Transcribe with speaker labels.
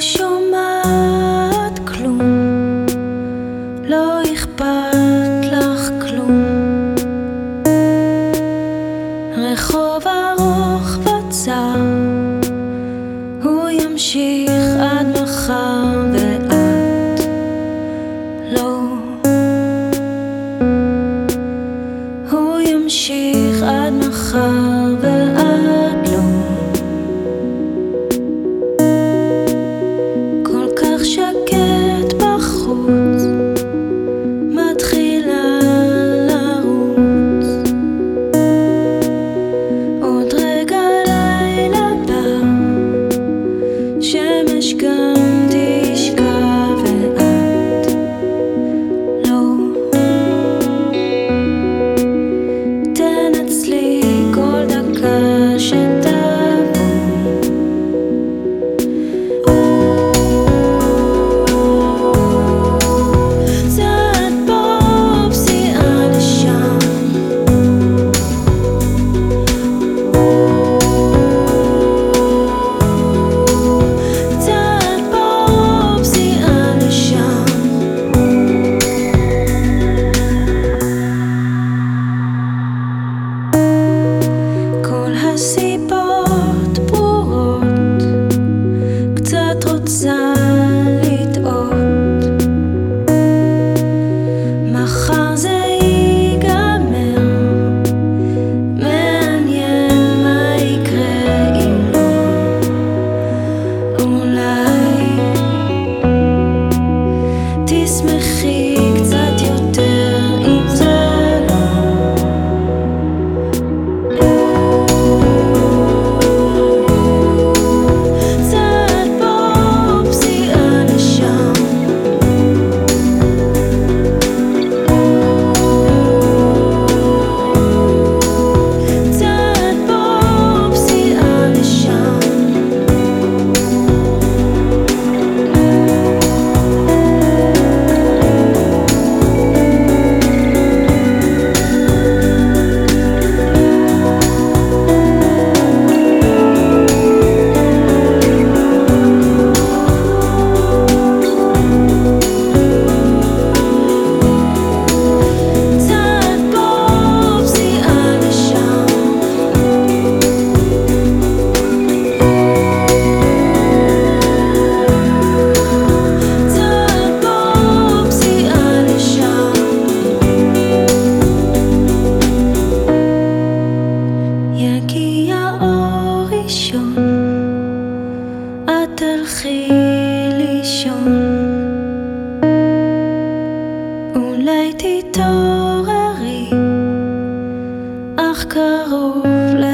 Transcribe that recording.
Speaker 1: שומעת כלום, לא אכפת לך כלום. רחוב ארוך וצר, הוא ימשיך me. תתעוררי, אך קרוב ל...